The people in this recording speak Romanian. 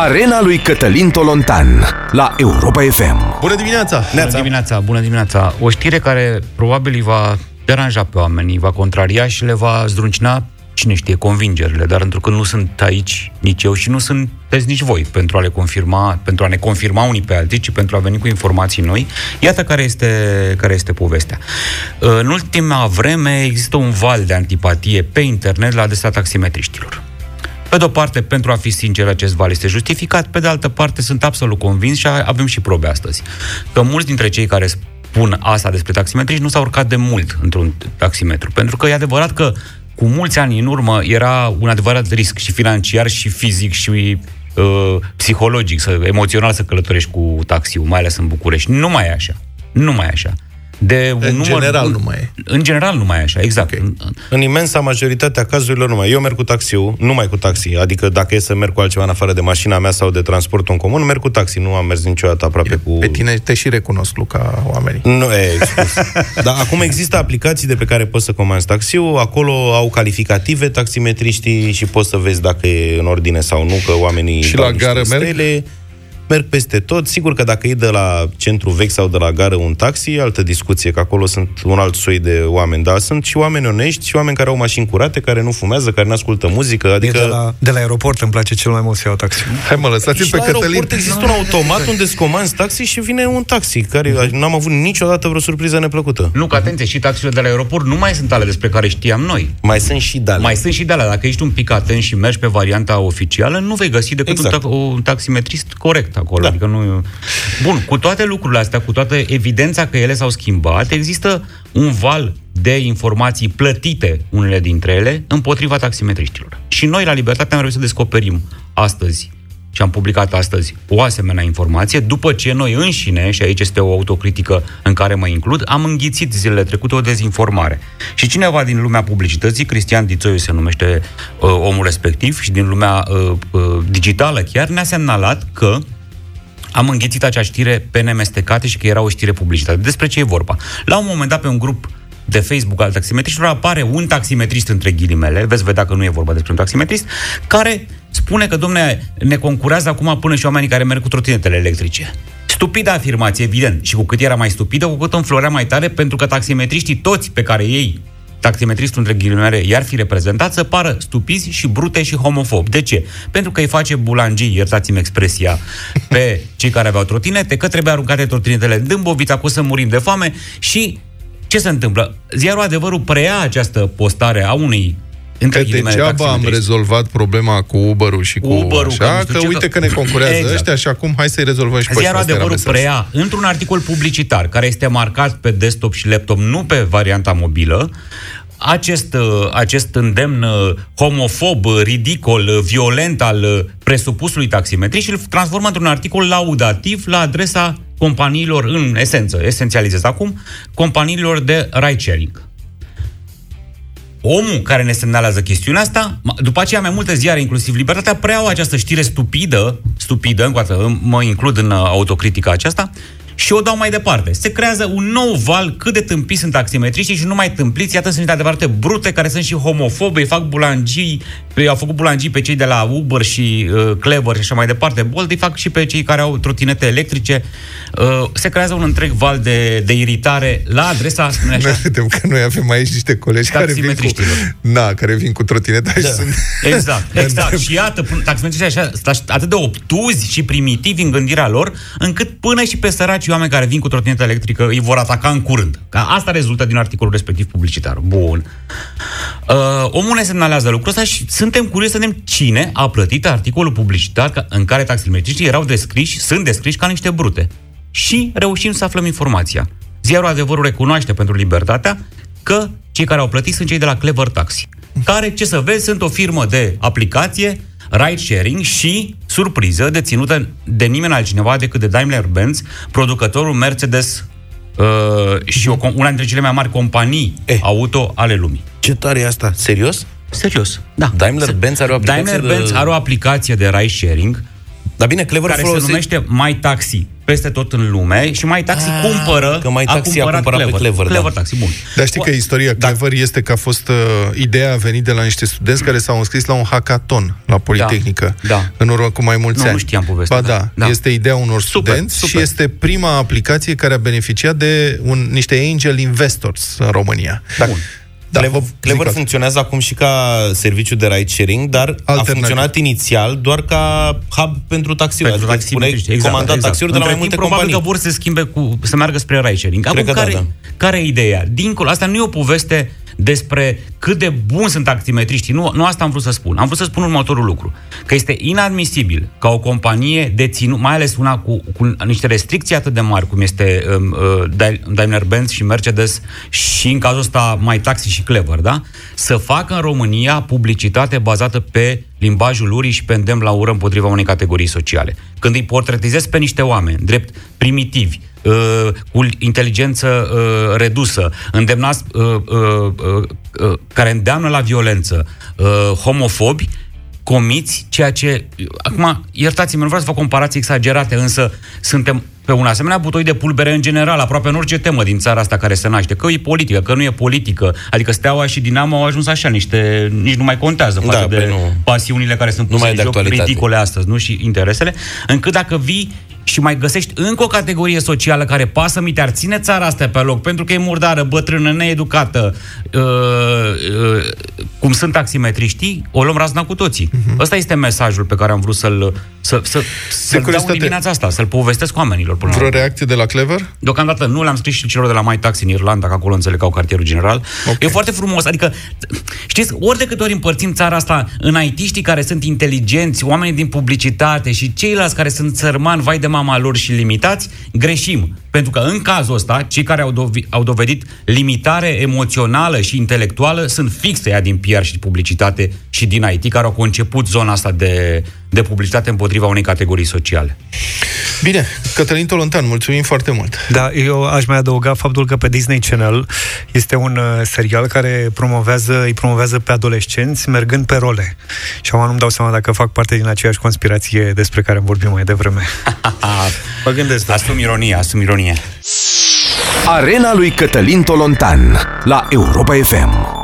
Arena lui Cătălin Tolontan la Europa FM. Bună dimineața! Bună dimineața, bună dimineața. O știre care probabil îi va deranja pe oameni, îi va contraria și le va zdruncina cine știe, convingerile, dar întrucât nu sunt aici nici eu și nu sunteți nici voi pentru a le confirma, pentru a ne confirma unii pe alții, ci pentru a veni cu informații noi, iată care este, care este povestea. În ultima vreme există un val de antipatie pe internet la adresa taximetriștilor. Pe de o parte, pentru a fi sincer, acest val este justificat, pe de altă parte, sunt absolut convins și avem și probe astăzi, că mulți dintre cei care spun asta despre taximetriști nu s-au urcat de mult într-un taximetru. Pentru că e adevărat că cu mulți ani în urmă era un adevărat risc și financiar și fizic și uh, psihologic, să, emoțional să călătorești cu taxiul, mai ales în București. Nu mai e așa. Nu mai e așa de un în număr... general nu mai e. În general nu mai e așa, exact. Okay. În imensa majoritatea cazurilor nu mai Eu merg cu taxiul, nu mai cu taxi. Adică dacă e să merg cu altceva în afară de mașina mea sau de transportul în comun, merg cu taxi. Nu am mers niciodată aproape Bine, cu... Pe tine te și recunosc, Luca, oamenii. Nu, e, Dar acum există aplicații de pe care poți să comanzi taxiul. Acolo au calificative taximetriștii și poți să vezi dacă e în ordine sau nu, că oamenii... Și la gară merg? Merg peste tot. Sigur că dacă e de la centru vechi sau de la gară un taxi, e altă discuție, că acolo sunt un alt soi de oameni, dar sunt și oameni onești, și oameni care au mașini curate, care nu fumează, care nu ascultă muzică, adică... De la, de la aeroport îmi place cel mai mult să iau taxi. Hai mă, lăsați pe la Cătălin. aeroport există un automat unde îți comanzi taxi și vine un taxi, care n-am avut niciodată vreo surpriză neplăcută. Nu, că atenție, și taxiurile de la aeroport nu mai sunt ale despre care știam noi. Mai sunt și de Mai sunt și de Dacă ești un pic atent și mergi pe varianta oficială, nu vei găsi decât exact. un, ta- un taximetrist corect acolo. Da. Adică nu... Bun, cu toate lucrurile astea, cu toată evidența că ele s-au schimbat, există un val de informații plătite, unele dintre ele, împotriva taximetriștilor. Și noi, la Libertate, am reușit să descoperim astăzi și am publicat astăzi o asemenea informație, după ce noi înșine, și aici este o autocritică în care mă includ, am înghițit zilele trecute o dezinformare. Și cineva din lumea publicității, Cristian Dițoiu se numește uh, omul respectiv, și din lumea uh, uh, digitală chiar, ne-a semnalat că am înghițit acea știre pe nemestecate și că era o știre publicită. Despre ce e vorba? La un moment dat, pe un grup de Facebook al taximetriștilor apare un taximetrist între ghilimele, veți vedea că nu e vorba despre un taximetrist, care spune că, domne, ne concurează acum până și oamenii care merg cu trotinetele electrice. Stupidă afirmație, evident. Și cu cât era mai stupidă, cu cât înflorea mai tare, pentru că taximetriștii toți pe care ei taximetristul între ghilimele i-ar fi reprezentat să pară stupizi și brute și homofobi. De ce? Pentru că îi face bulangii, iertați-mi expresia, pe cei care aveau trotinete, că trebuie aruncate trotinetele în dâmbovița, cu să murim de foame și ce se întâmplă? Ziarul Adevărul preia această postare a unui între că degeaba am rezolvat problema cu Uber-ul și cu Uber-ul, așa, că, că uite că, că ne concurează exact. ăștia și acum hai să-i rezolvăm și pe Ziarul adevărul preia într-un articol publicitar care este marcat pe desktop și laptop, nu pe varianta mobilă, acest, uh, acest îndemn uh, homofob, ridicol, violent al uh, presupusului taximetrii și îl transformă într-un articol laudativ la adresa companiilor, în esență, esențializez acum, companiilor de ride-sharing omul care ne semnalează chestiunea asta, după aceea mai multe ziare, inclusiv Libertatea, preiau această știre stupidă, stupidă, încă mă includ în autocritica aceasta, și o dau mai departe. Se creează un nou val cât de tâmpiți sunt taximetriștii și nu mai tâmpliți, iată sunt adevărate brute care sunt și homofobe, fac bulangii, au făcut bulangii pe cei de la Uber și uh, Clever și așa mai departe, Bolt, îi fac și pe cei care au trotinete electrice. Uh, se creează un întreg val de, de iritare la adresa, așa? Noi că noi avem aici niște colegi care vin cu, na, care vin cu trotineta da. și sunt... Exact, exact. și iată, taximetriștii așa, atât de obtuzi și primitivi în gândirea lor, încât până și pe săraci și oameni care vin cu trotinetă electrică îi vor ataca în curând. Ca asta rezultă din articolul respectiv publicitar. Bun. Uh, omul ne semnalează lucrul ăsta și suntem curioși să vedem cine a plătit articolul publicitar în care taximetriștii erau descriși, sunt descriși ca niște brute. Și reușim să aflăm informația. Ziarul Adevărul recunoaște pentru libertatea că cei care au plătit sunt cei de la Clever Taxi, care, ce să vezi, sunt o firmă de aplicație ride-sharing și, surpriză, deținută de nimeni altcineva decât de Daimler-Benz, producătorul Mercedes uh, și o, una dintre cele mai mari companii eh. auto ale lumii. Ce tare e asta? Serios? Serios, da. Daimler-Benz are o aplicație Daimler-Benz de... are o aplicație de ride-sharing dar bine, Clever care folosi... se numește My Taxi. Peste tot în lume și mai taxi ah, cumpără că mai taxi a, cumpărat, a cumpărat Clever. pe Clever, Clever da. taxi, bun. Dar știi că istoria da. Clever este că a fost uh, ideea a venit de la niște studenți care s-au înscris la un hackathon la Politehnică da. da. în urmă cu mai mulți nu, ani. Nu știam povestea. Ba da, da, este ideea unor studenți super, super. și este prima aplicație care a beneficiat de un, niște angel investors în România. Da. Bun. Da, Clever, Clever funcționează acum și ca serviciu de ride sharing, dar a funcționat inițial doar ca hub pentru taxiuri. Pentru adică taxi, exact, comandat exact. taxiuri de la mai multe probabil companii. că vor să schimbe cu, să meargă spre ride sharing. Acum, Cred care, da, da. care e ideea? Dincolo, asta nu e o poveste despre cât de buni sunt taximetriștii. Nu, nu asta am vrut să spun. Am vrut să spun următorul lucru. Că este inadmisibil ca o companie deținut, mai ales una cu, cu niște restricții atât de mari, cum este um, uh, Daimler-Benz și Mercedes și în cazul ăsta mai taxi și Clever, da? Să facă în România publicitate bazată pe limbajul urii și pe îndemn la ură împotriva unei categorii sociale. Când îi portretizezi pe niște oameni, drept primitivi, uh, cu inteligență uh, redusă, îndemnați, uh, uh, uh, uh, care îndeamnă la violență, uh, homofobi, comiți ceea ce... Acum, iertați-mă, nu vreau să fac comparații exagerate, însă suntem pe un asemenea butoi de pulbere în general, aproape în orice temă din țara asta care se naște, că e politică, că nu e politică, adică Steaua și Dinamo au ajuns așa, niște, nici nu mai contează față da, de nu. pasiunile care sunt puse în joc ridicole astăzi, nu? Și interesele, încât dacă vii și mai găsești încă o categorie socială care pasă mi ar ține țara asta pe loc, pentru că e murdară, bătrână, needucată, uh, uh, cum sunt taximetriștii, o luăm razna cu toții. Uh-huh. Ăsta este mesajul pe care am vrut să-l, să, să, să-l dau în dimineața asta, să-l povestesc oamenilor. Până Vreo reacție de la Clever? Deocamdată nu le-am scris și celor de la My Taxi în Irlanda, că acolo înțeleg au cartierul general. Okay. E foarte frumos, adică, știți, ori de câte ori împărțim țara asta în it care sunt inteligenți, oamenii din publicitate și ceilalți care sunt țărmani, vai de mama lor și limitați, greșim. Pentru că în cazul ăsta, cei care au, dovi- au dovedit limitare emoțională și intelectuală sunt fixe ea din PR și publicitate și din IT, care au conceput zona asta de, de publicitate împotriva unei categorii sociale. Bine, Cătălin Tolontan, mulțumim foarte mult. Da, eu aș mai adăuga faptul că pe Disney Channel este un uh, serial care promovează, îi promovează pe adolescenți mergând pe role. Și acum nu-mi dau seama dacă fac parte din aceeași conspirație despre care am vorbit mai devreme. mă gândesc. Da. Asum ironie, asum ironie. Arena lui Cătălin Tolontan la Europa FM.